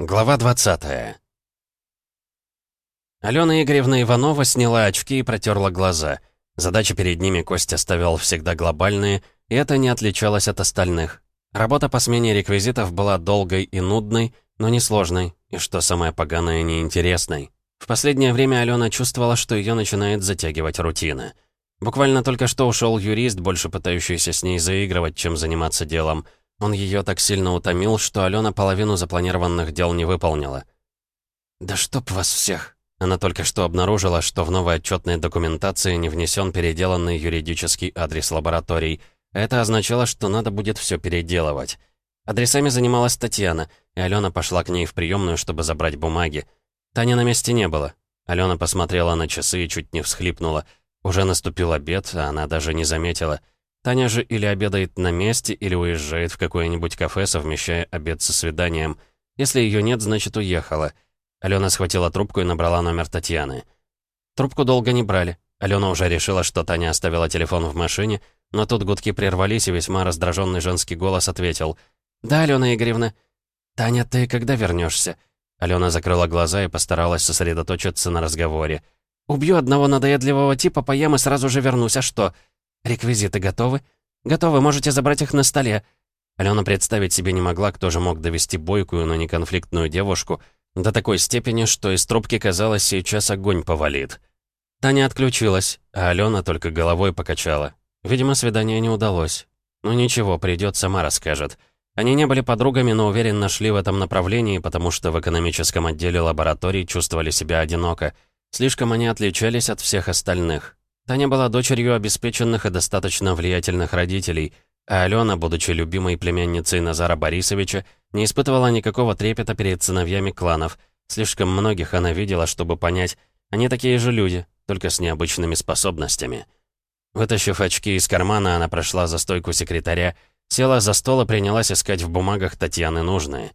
Глава 20 Алена Игоревна Иванова сняла очки и протерла глаза. Задачи перед ними Костя ставил всегда глобальные, и это не отличалось от остальных. Работа по смене реквизитов была долгой и нудной, но не сложной, и, что самое поганое, неинтересной. В последнее время Алена чувствовала, что ее начинает затягивать рутина. Буквально только что ушел юрист, больше пытающийся с ней заигрывать, чем заниматься делом — он ее так сильно утомил, что Алена половину запланированных дел не выполнила. «Да чтоб вас всех!» Она только что обнаружила, что в новой отчетной документации не внесен переделанный юридический адрес лабораторий. Это означало, что надо будет все переделывать. Адресами занималась Татьяна, и Алена пошла к ней в приемную, чтобы забрать бумаги. Тани на месте не было. Алена посмотрела на часы и чуть не всхлипнула. Уже наступил обед, а она даже не заметила — Таня же или обедает на месте, или уезжает в какое-нибудь кафе, совмещая обед со свиданием. Если ее нет, значит, уехала. Алена схватила трубку и набрала номер Татьяны. Трубку долго не брали. Алена уже решила, что Таня оставила телефон в машине, но тут гудки прервались, и весьма раздраженный женский голос ответил. «Да, Алена Игоревна». «Таня, ты когда вернешься? Алена закрыла глаза и постаралась сосредоточиться на разговоре. «Убью одного надоедливого типа, поем и сразу же вернусь, а что? «Реквизиты готовы?» «Готовы, можете забрать их на столе». Алена представить себе не могла, кто же мог довести бойкую, но не конфликтную девушку до такой степени, что из трубки казалось, сейчас огонь повалит. Таня отключилась, а Алена только головой покачала. Видимо, свидание не удалось. Ну ничего, придет, сама расскажет. Они не были подругами, но уверенно шли в этом направлении, потому что в экономическом отделе лабораторий чувствовали себя одиноко. Слишком они отличались от всех остальных. Таня была дочерью обеспеченных и достаточно влиятельных родителей, а Алена, будучи любимой племянницей Назара Борисовича, не испытывала никакого трепета перед сыновьями кланов. Слишком многих она видела, чтобы понять, они такие же люди, только с необычными способностями. Вытащив очки из кармана, она прошла за стойку секретаря, села за стол и принялась искать в бумагах Татьяны нужные.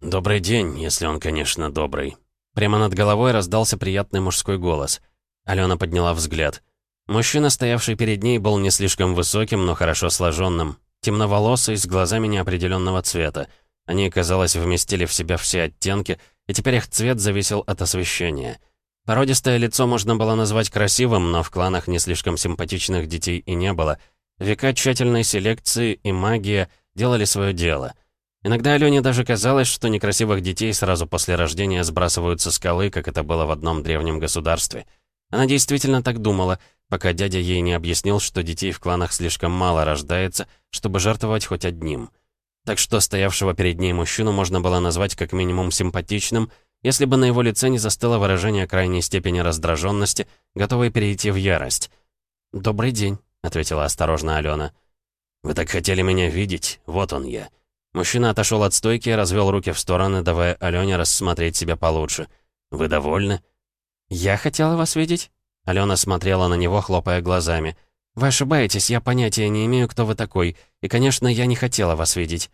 «Добрый день, если он, конечно, добрый». Прямо над головой раздался приятный мужской голос — Алена подняла взгляд. Мужчина, стоявший перед ней, был не слишком высоким, но хорошо сложенным. Темноволосый, с глазами неопределенного цвета. Они, казалось, вместили в себя все оттенки, и теперь их цвет зависел от освещения. Породистое лицо можно было назвать красивым, но в кланах не слишком симпатичных детей и не было. Века тщательной селекции и магия делали свое дело. Иногда Алене даже казалось, что некрасивых детей сразу после рождения сбрасывают со скалы, как это было в одном древнем государстве — она действительно так думала, пока дядя ей не объяснил, что детей в кланах слишком мало рождается, чтобы жертвовать хоть одним. Так что стоявшего перед ней мужчину можно было назвать как минимум симпатичным, если бы на его лице не застыло выражение крайней степени раздраженности, готовой перейти в ярость. «Добрый день», — ответила осторожно Алена. «Вы так хотели меня видеть? Вот он я». Мужчина отошел от стойки и развел руки в стороны, давая Алене рассмотреть себя получше. «Вы довольны?» «Я хотела вас видеть?» Алена смотрела на него, хлопая глазами. «Вы ошибаетесь, я понятия не имею, кто вы такой, и, конечно, я не хотела вас видеть».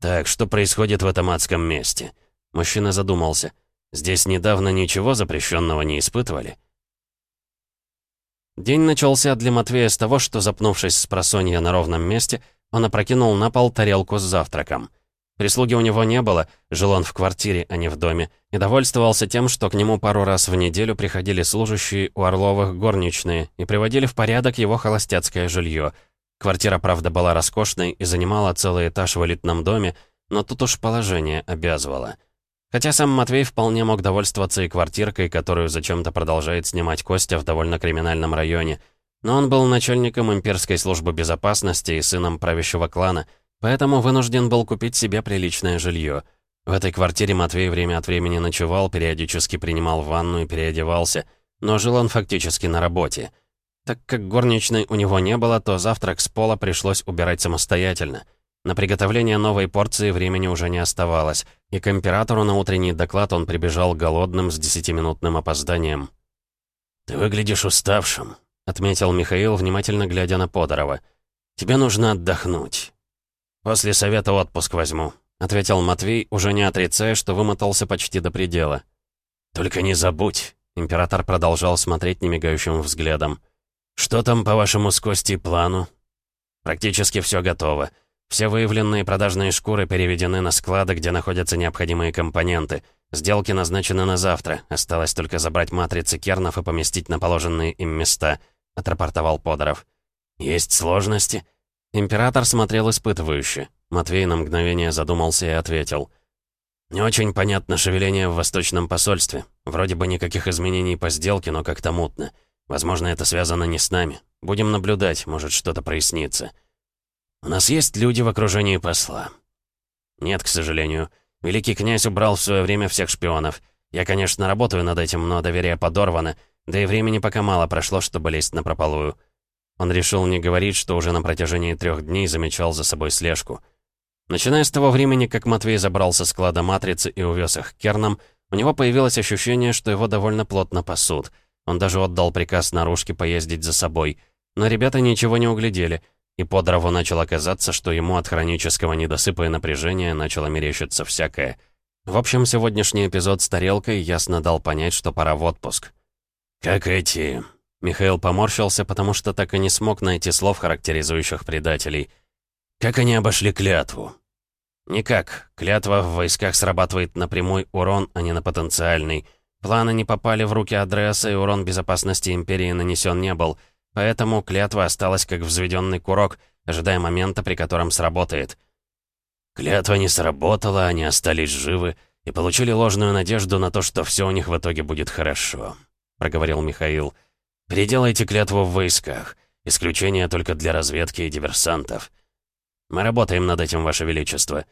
«Так, что происходит в этом адском месте?» Мужчина задумался. «Здесь недавно ничего запрещенного не испытывали?» День начался для Матвея с того, что, запнувшись с просонья на ровном месте, он опрокинул на пол тарелку с завтраком. Прислуги у него не было, жил он в квартире, а не в доме, и довольствовался тем, что к нему пару раз в неделю приходили служащие у Орловых горничные и приводили в порядок его холостяцкое жилье. Квартира, правда, была роскошной и занимала целый этаж в элитном доме, но тут уж положение обязывало. Хотя сам Матвей вполне мог довольствоваться и квартиркой, которую зачем-то продолжает снимать Костя в довольно криминальном районе. Но он был начальником имперской службы безопасности и сыном правящего клана — Поэтому вынужден был купить себе приличное жилье. В этой квартире Матвей время от времени ночевал, периодически принимал ванну и переодевался, но жил он фактически на работе. Так как горничной у него не было, то завтрак с пола пришлось убирать самостоятельно. На приготовление новой порции времени уже не оставалось, и к императору на утренний доклад он прибежал голодным с десятиминутным опозданием. «Ты выглядишь уставшим», — отметил Михаил, внимательно глядя на Подорова. «Тебе нужно отдохнуть. «После совета отпуск возьму», — ответил Матвей, уже не отрицая, что вымотался почти до предела. «Только не забудь», — император продолжал смотреть немигающим взглядом. «Что там по вашему с Костей плану?» «Практически все готово. Все выявленные продажные шкуры переведены на склады, где находятся необходимые компоненты. Сделки назначены на завтра. Осталось только забрать матрицы кернов и поместить на положенные им места», — отрапортовал Подоров. «Есть сложности?» Император смотрел испытывающе. Матвей на мгновение задумался и ответил. «Не очень понятно шевеление в Восточном посольстве. Вроде бы никаких изменений по сделке, но как-то мутно. Возможно, это связано не с нами. Будем наблюдать, может, что-то прояснится». «У нас есть люди в окружении посла?» «Нет, к сожалению. Великий князь убрал в свое время всех шпионов. Я, конечно, работаю над этим, но доверие подорвано, да и времени пока мало прошло, чтобы лезть на прополую». Он решил не говорить, что уже на протяжении трех дней замечал за собой слежку. Начиная с того времени, как Матвей забрал со склада матрицы и увез их к Кернам, у него появилось ощущение, что его довольно плотно пасут. Он даже отдал приказ наружке поездить за собой. Но ребята ничего не углядели — и Подорову начало казаться, что ему от хронического недосыпа и напряжения начало мерещиться всякое. В общем, сегодняшний эпизод с тарелкой ясно дал понять, что пора в отпуск. «Как эти...» Михаил поморщился, потому что так и не смог найти слов, характеризующих предателей. «Как они обошли клятву?» «Никак. Клятва в войсках срабатывает на прямой урон, а не на потенциальный. Планы не попали в руки адреса, и урон безопасности Империи нанесен не был». Поэтому клятва осталась как взведенный курок, ожидая момента, при котором сработает. Клятва не сработала, они остались живы и получили ложную надежду на то, что все у них в итоге будет хорошо, проговорил Михаил. Переделайте клятву в войсках. Исключение только для разведки и диверсантов. Мы работаем над этим, Ваше Величество.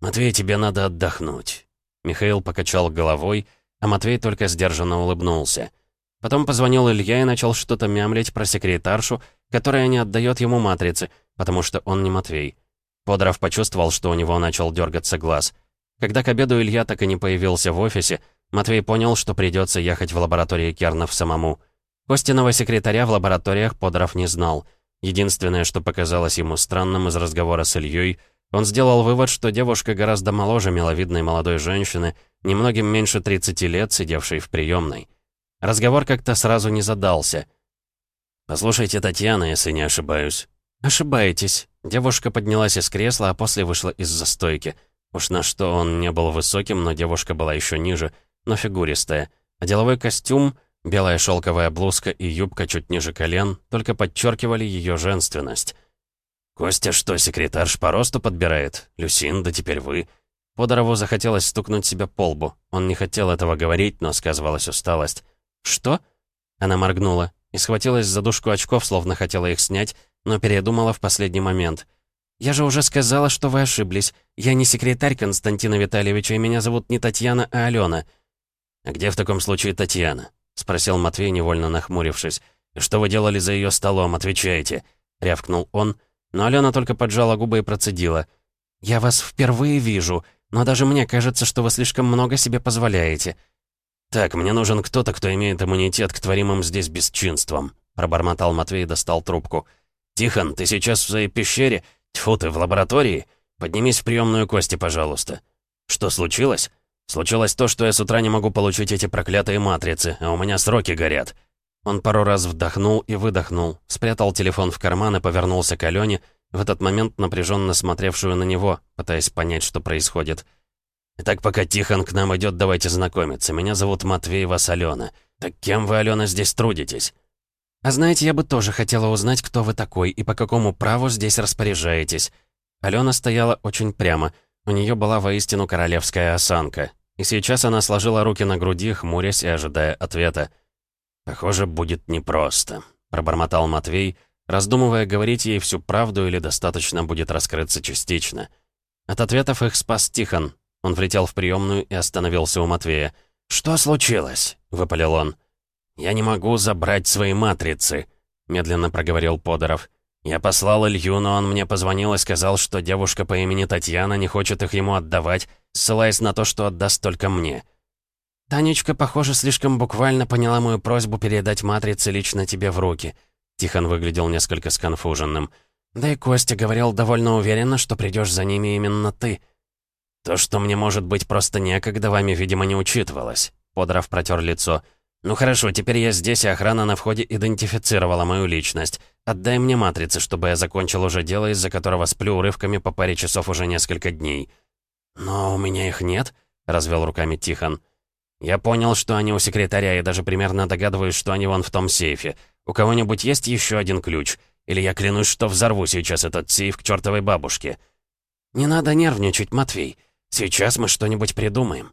Матвей, тебе надо отдохнуть. Михаил покачал головой, а Матвей только сдержанно улыбнулся. Потом позвонил Илья и начал что-то мямлить про секретаршу, которая не отдает ему матрицы, потому что он не Матвей. Подоров почувствовал, что у него начал дергаться глаз. Когда к обеду Илья так и не появился в офисе, Матвей понял, что придется ехать в лаборатории Кернов самому. Костиного секретаря в лабораториях Подоров не знал. Единственное, что показалось ему странным из разговора с Ильей, он сделал вывод, что девушка гораздо моложе миловидной молодой женщины, немногим меньше 30 лет, сидевшей в приемной. Разговор как-то сразу не задался. «Послушайте, Татьяна, если не ошибаюсь». «Ошибаетесь». Девушка поднялась из кресла, а после вышла из застойки. Уж на что он не был высоким, но девушка была еще ниже, но фигуристая. А деловой костюм, белая шелковая блузка и юбка чуть ниже колен только подчеркивали ее женственность. «Костя что, секретарш по росту подбирает? Люсин, да теперь вы». Подорову захотелось стукнуть себя по лбу. Он не хотел этого говорить, но сказывалась усталость. «Что?» Она моргнула и схватилась за дужку очков, словно хотела их снять, но передумала в последний момент. «Я же уже сказала, что вы ошиблись. Я не секретарь Константина Витальевича, и меня зовут не Татьяна, а Алена». «А где в таком случае Татьяна?» — спросил Матвей, невольно нахмурившись. «И что вы делали за ее столом? Отвечайте!» — рявкнул он. Но Алена только поджала губы и процедила. «Я вас впервые вижу, но даже мне кажется, что вы слишком много себе позволяете. «Так, мне нужен кто-то, кто имеет иммунитет к творимым здесь бесчинствам», пробормотал Матвей и достал трубку. «Тихон, ты сейчас в своей пещере? Тьфу ты, в лаборатории? Поднимись в приемную Кости, пожалуйста». «Что случилось?» «Случилось то, что я с утра не могу получить эти проклятые матрицы, а у меня сроки горят». Он пару раз вдохнул и выдохнул, спрятал телефон в карман и повернулся к Алене, в этот момент напряженно смотревшую на него, пытаясь понять, что происходит. Итак, пока Тихон к нам идет, давайте знакомиться. Меня зовут Матвей Вас Алена. Так кем вы, Алена, здесь трудитесь? А знаете, я бы тоже хотела узнать, кто вы такой и по какому праву здесь распоряжаетесь. Алена стояла очень прямо. У нее была воистину королевская осанка. И сейчас она сложила руки на груди, хмурясь и ожидая ответа. «Похоже, будет непросто», — пробормотал Матвей, раздумывая, говорить ей всю правду или достаточно будет раскрыться частично. От ответов их спас Тихон, он влетел в приемную и остановился у Матвея. «Что случилось?» — выпалил он. «Я не могу забрать свои матрицы», — медленно проговорил Подоров. «Я послал Илью, но он мне позвонил и сказал, что девушка по имени Татьяна не хочет их ему отдавать, ссылаясь на то, что отдаст только мне». «Танечка, похоже, слишком буквально поняла мою просьбу передать матрицы лично тебе в руки». Тихон выглядел несколько сконфуженным. «Да и Костя говорил довольно уверенно, что придешь за ними именно ты». «То, что мне, может быть, просто некогда, вами, видимо, не учитывалось». Подров протер лицо. «Ну хорошо, теперь я здесь, и охрана на входе идентифицировала мою личность. Отдай мне матрицы, чтобы я закончил уже дело, из-за которого сплю урывками по паре часов уже несколько дней». «Но у меня их нет», — развел руками Тихон. «Я понял, что они у секретаря, и даже примерно догадываюсь, что они вон в том сейфе. У кого-нибудь есть еще один ключ? Или я клянусь, что взорву сейчас этот сейф к чертовой бабушке?» «Не надо нервничать, Матвей. Сейчас мы что-нибудь придумаем».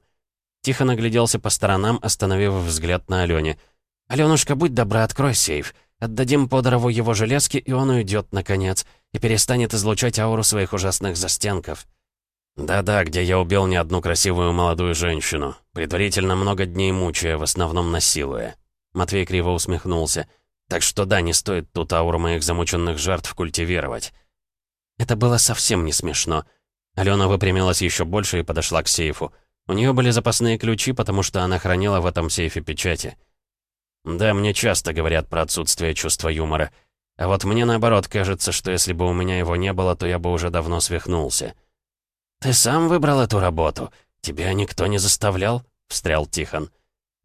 Тихо нагляделся по сторонам, остановив взгляд на Алене. «Аленушка, будь добра, открой сейф. Отдадим Подорову его железки, и он уйдет, наконец, и перестанет излучать ауру своих ужасных застенков». «Да-да, где я убил не одну красивую молодую женщину, предварительно много дней мучая, в основном насилуя». Матвей криво усмехнулся. «Так что да, не стоит тут ауру моих замученных жертв культивировать». Это было совсем не смешно. Алена выпрямилась еще больше и подошла к сейфу. У нее были запасные ключи, потому что она хранила в этом сейфе печати. «Да, мне часто говорят про отсутствие чувства юмора. А вот мне наоборот кажется, что если бы у меня его не было, то я бы уже давно свихнулся». «Ты сам выбрал эту работу? Тебя никто не заставлял?» — встрял Тихон.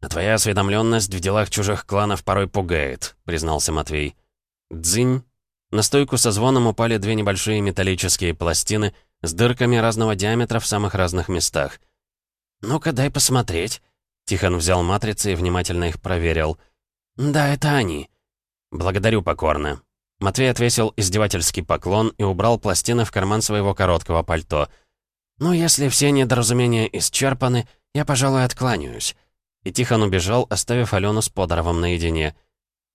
«А твоя осведомленность в делах чужих кланов порой пугает», — признался Матвей. «Дзынь». На стойку со звоном упали две небольшие металлические пластины с дырками разного диаметра в самых разных местах. «Ну-ка, дай посмотреть». Тихон взял матрицы и внимательно их проверил. «Да, это они». «Благодарю покорно». Матвей отвесил издевательский поклон и убрал пластины в карман своего короткого пальто — «Ну, если все недоразумения исчерпаны, я, пожалуй, откланяюсь». И Тихон убежал, оставив Алену с Подоровым наедине.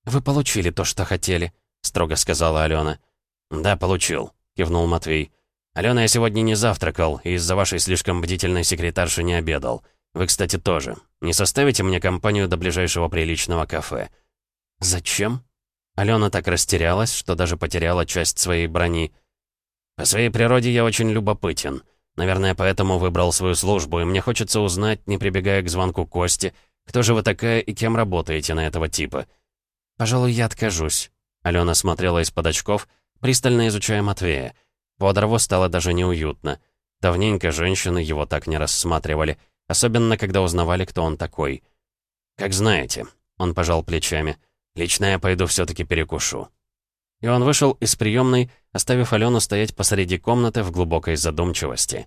«Вы получили то, что хотели», — строго сказала Алена. «Да, получил», — кивнул Матвей. «Алена, я сегодня не завтракал, и из-за вашей слишком бдительной секретарши не обедал. Вы, кстати, тоже. Не составите мне компанию до ближайшего приличного кафе?» «Зачем?» Алена так растерялась, что даже потеряла часть своей брони. «По своей природе я очень любопытен». Наверное, поэтому выбрал свою службу, и мне хочется узнать, не прибегая к звонку Кости, кто же вы такая и кем работаете на этого типа. Пожалуй, я откажусь. Алена смотрела из-под очков, пристально изучая Матвея. Подорову стало даже неуютно. Давненько женщины его так не рассматривали, особенно когда узнавали, кто он такой. «Как знаете», — он пожал плечами, — «лично я пойду все таки перекушу». И он вышел из приемной, оставив Алену стоять посреди комнаты в глубокой задумчивости.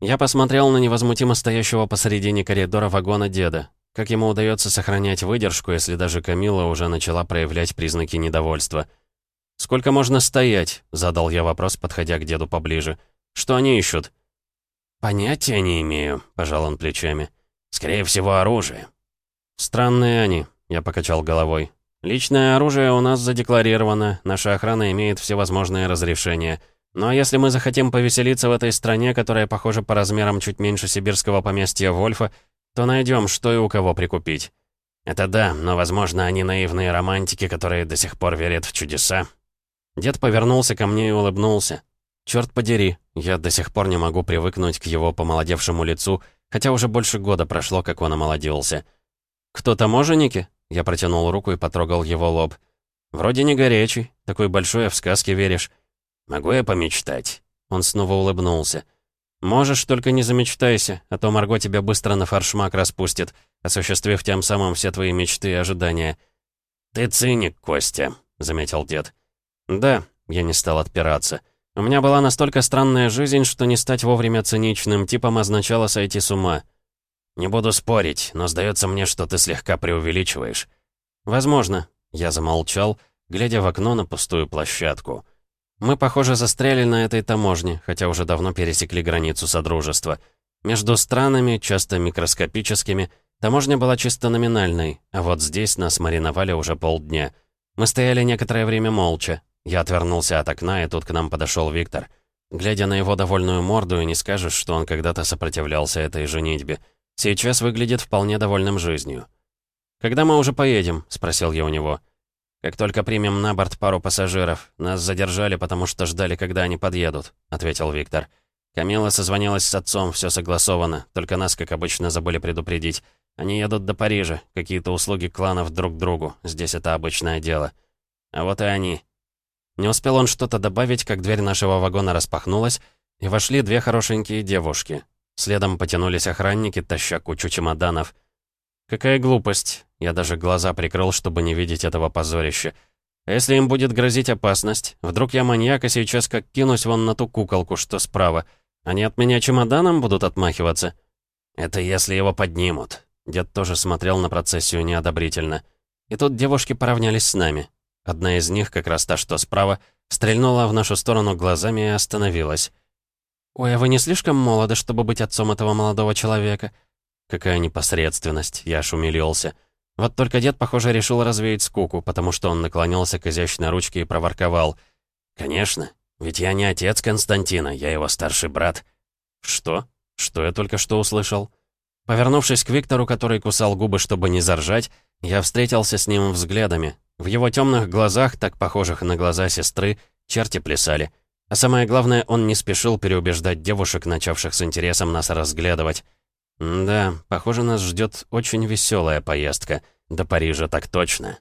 Я посмотрел на невозмутимо стоящего посередине коридора вагона деда. Как ему удается сохранять выдержку, если даже Камила уже начала проявлять признаки недовольства? «Сколько можно стоять?» — задал я вопрос, подходя к деду поближе. «Что они ищут?» «Понятия не имею», — пожал он плечами. «Скорее всего, оружие». «Странные они», — я покачал головой. Личное оружие у нас задекларировано, наша охрана имеет всевозможные разрешения. Но если мы захотим повеселиться в этой стране, которая, похоже, по размерам чуть меньше сибирского поместья Вольфа, то найдем, что и у кого прикупить. Это да, но, возможно, они наивные романтики, которые до сих пор верят в чудеса. Дед повернулся ко мне и улыбнулся. Черт подери, я до сих пор не могу привыкнуть к его помолодевшему лицу, хотя уже больше года прошло, как он омолодился. «Кто таможенники?» Я протянул руку и потрогал его лоб. «Вроде не горячий, такой большой, а в сказке веришь. Могу я помечтать?» Он снова улыбнулся. «Можешь, только не замечтайся, а то Марго тебя быстро на фаршмак распустит, осуществив тем самым все твои мечты и ожидания». «Ты циник, Костя», — заметил дед. «Да», — я не стал отпираться. «У меня была настолько странная жизнь, что не стать вовремя циничным типом означало сойти с ума. «Не буду спорить, но сдается мне, что ты слегка преувеличиваешь». «Возможно». Я замолчал, глядя в окно на пустую площадку. Мы, похоже, застряли на этой таможне, хотя уже давно пересекли границу Содружества. Между странами, часто микроскопическими, таможня была чисто номинальной, а вот здесь нас мариновали уже полдня. Мы стояли некоторое время молча. Я отвернулся от окна, и тут к нам подошел Виктор. Глядя на его довольную морду, и не скажешь, что он когда-то сопротивлялся этой женитьбе. Сейчас выглядит вполне довольным жизнью. «Когда мы уже поедем?» — спросил я у него. «Как только примем на борт пару пассажиров. Нас задержали, потому что ждали, когда они подъедут», — ответил Виктор. Камила созвонилась с отцом, все согласовано, только нас, как обычно, забыли предупредить. Они едут до Парижа, какие-то услуги кланов друг другу, здесь это обычное дело. А вот и они. Не успел он что-то добавить, как дверь нашего вагона распахнулась, и вошли две хорошенькие девушки. Следом потянулись охранники, таща кучу чемоданов. Какая глупость. Я даже глаза прикрыл, чтобы не видеть этого позорища. Если им будет грозить опасность? Вдруг я маньяк, и сейчас как кинусь вон на ту куколку, что справа. Они от меня чемоданом будут отмахиваться? Это если его поднимут. Дед тоже смотрел на процессию неодобрительно. И тут девушки поравнялись с нами. Одна из них, как раз та, что справа, стрельнула в нашу сторону глазами и остановилась. «Ой, а вы не слишком молоды, чтобы быть отцом этого молодого человека?» Какая непосредственность, я аж умилился. Вот только дед, похоже, решил развеять скуку, потому что он наклонился к изящной ручке и проворковал. «Конечно, ведь я не отец Константина, я его старший брат». «Что? Что я только что услышал?» Повернувшись к Виктору, который кусал губы, чтобы не заржать, я встретился с ним взглядами. В его темных глазах, так похожих на глаза сестры, черти плясали. А самое главное, он не спешил переубеждать девушек, начавших с интересом нас разглядывать. да, похоже, нас ждет очень веселая поездка. До Парижа так точно.